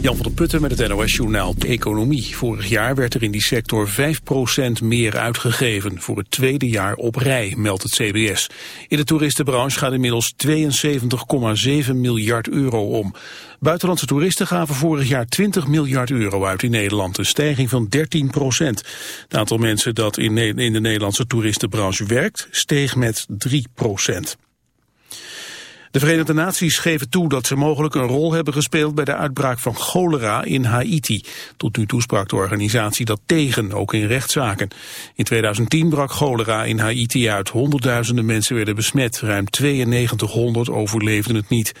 Jan van der Putten met het NOS-journaal Economie. Vorig jaar werd er in die sector 5% meer uitgegeven. Voor het tweede jaar op rij, meldt het CBS. In de toeristenbranche gaat inmiddels 72,7 miljard euro om. Buitenlandse toeristen gaven vorig jaar 20 miljard euro uit in Nederland. Een stijging van 13 procent. Het aantal mensen dat in de Nederlandse toeristenbranche werkt... steeg met 3 procent. De Verenigde Naties geven toe dat ze mogelijk een rol hebben gespeeld bij de uitbraak van cholera in Haiti. Tot nu toe sprak de organisatie dat tegen, ook in rechtszaken. In 2010 brak cholera in Haiti uit. Honderdduizenden mensen werden besmet. Ruim 9200 overleefden het niet.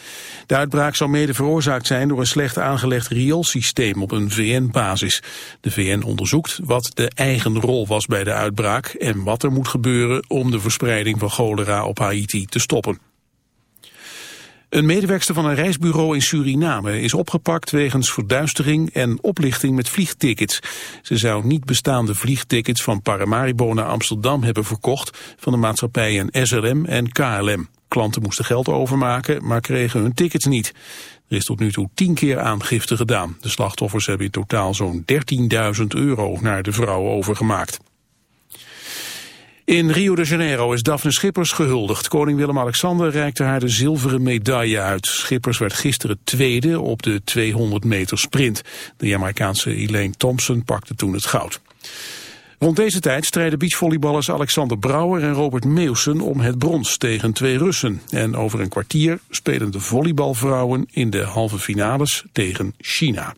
De uitbraak zou mede veroorzaakt zijn door een slecht aangelegd rioolsysteem op een VN-basis. De VN onderzoekt wat de eigen rol was bij de uitbraak en wat er moet gebeuren om de verspreiding van cholera op Haiti te stoppen. Een medewerkster van een reisbureau in Suriname is opgepakt wegens verduistering en oplichting met vliegtickets. Ze zou niet bestaande vliegtickets van Paramaribo naar Amsterdam hebben verkocht van de maatschappijen SRM en KLM. Klanten moesten geld overmaken, maar kregen hun tickets niet. Er is tot nu toe tien keer aangifte gedaan. De slachtoffers hebben in totaal zo'n 13.000 euro naar de vrouw overgemaakt. In Rio de Janeiro is Daphne Schippers gehuldigd. Koning Willem-Alexander reikte haar de zilveren medaille uit. Schippers werd gisteren tweede op de 200 meter sprint. De Jamaicaanse Elaine Thompson pakte toen het goud. Rond deze tijd strijden beachvolleyballers Alexander Brouwer en Robert Meeuwsen om het brons tegen twee Russen. En over een kwartier spelen de volleybalvrouwen in de halve finales tegen China.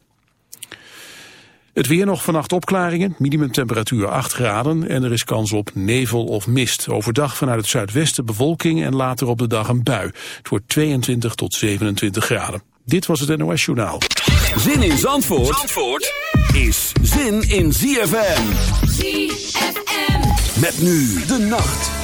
Het weer nog vannacht opklaringen, minimumtemperatuur 8 graden en er is kans op nevel of mist. Overdag vanuit het zuidwesten bewolking en later op de dag een bui. Het wordt 22 tot 27 graden. Dit was het NOS Journaal. Zin in Zandvoort, Zandvoort is zin in ZFM. ZFM. Met nu de nacht.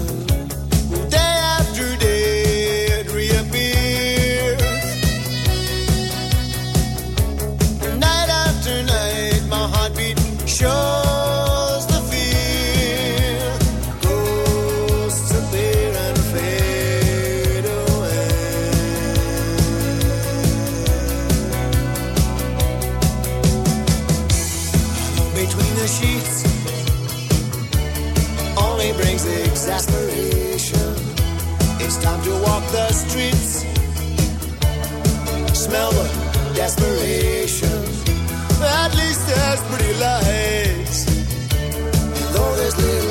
There's pretty lights. Though there's little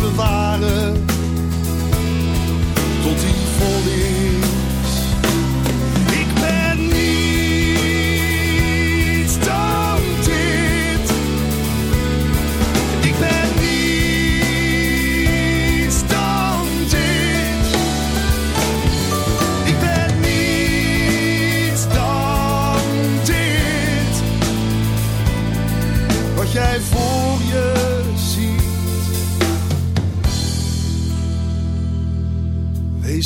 Bewaren, tot die vol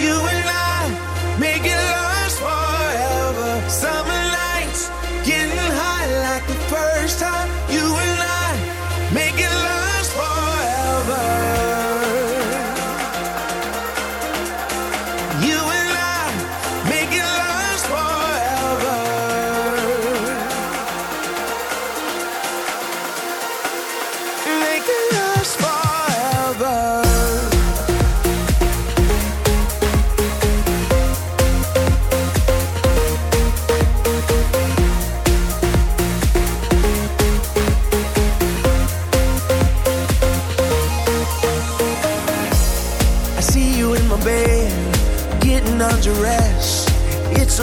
You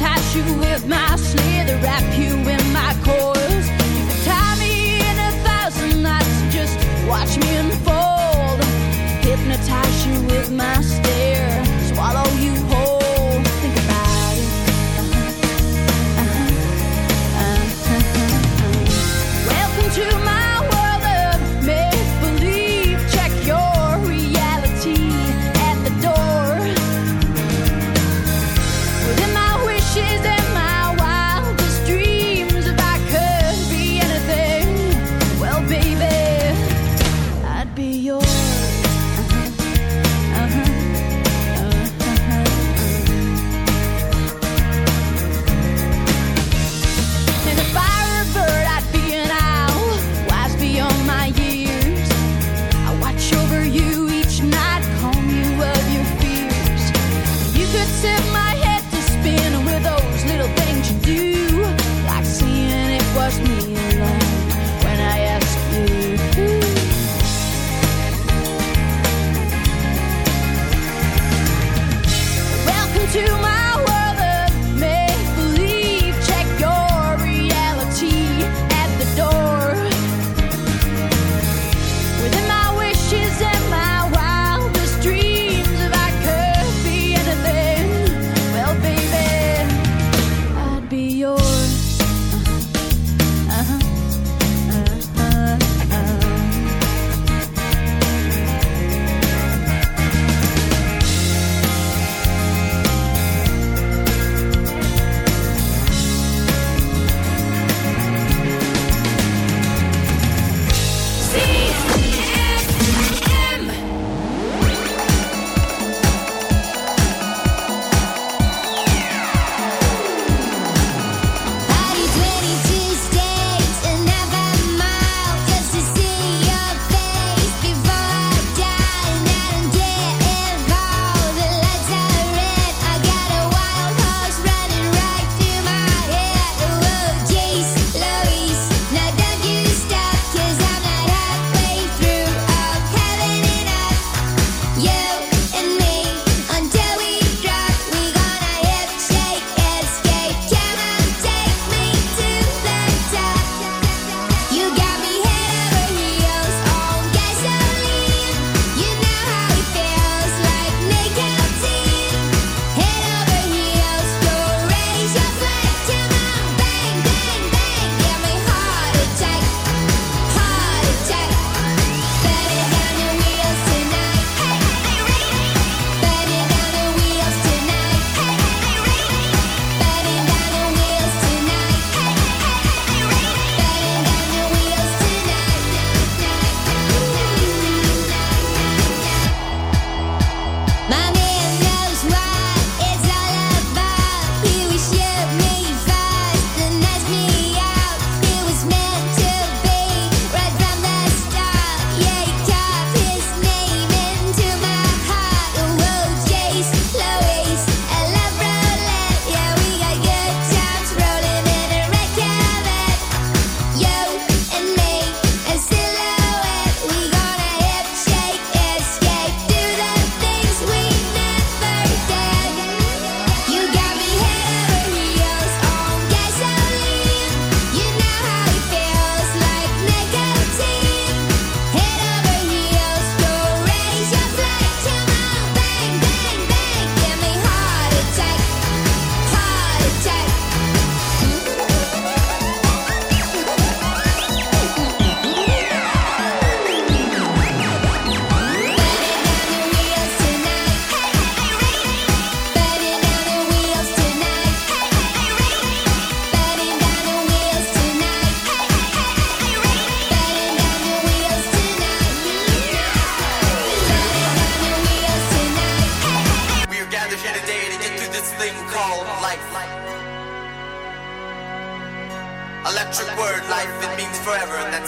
Entice you with my slither, wrap you in my coils. You could tie me in a thousand knots, just watch me unfold. Hypnotize you with my stare,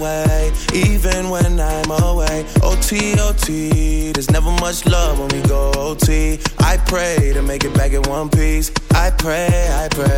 way, even when I'm away. OT, OT, there's never much love when we go OT. I pray to make it back in one piece. I pray, I pray.